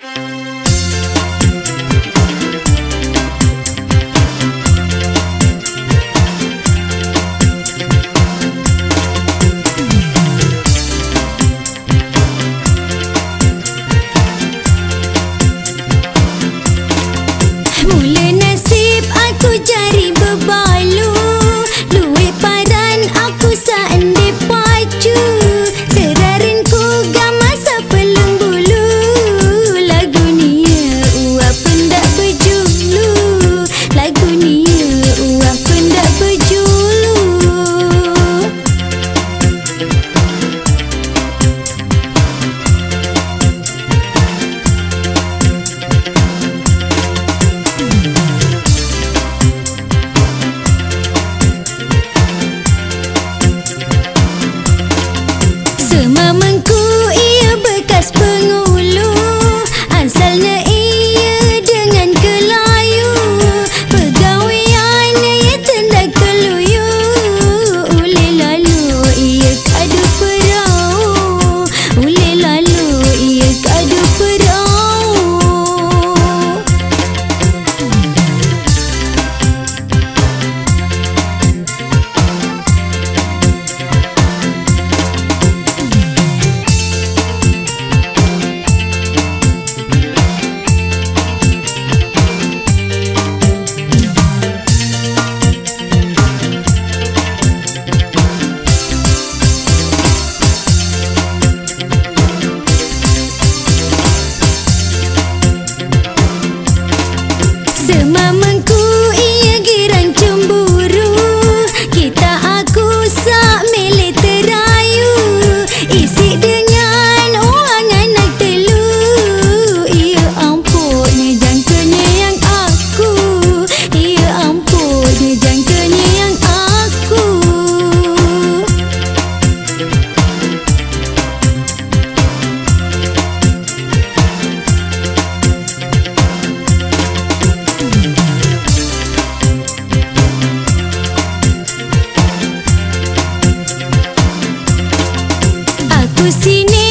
Aku sini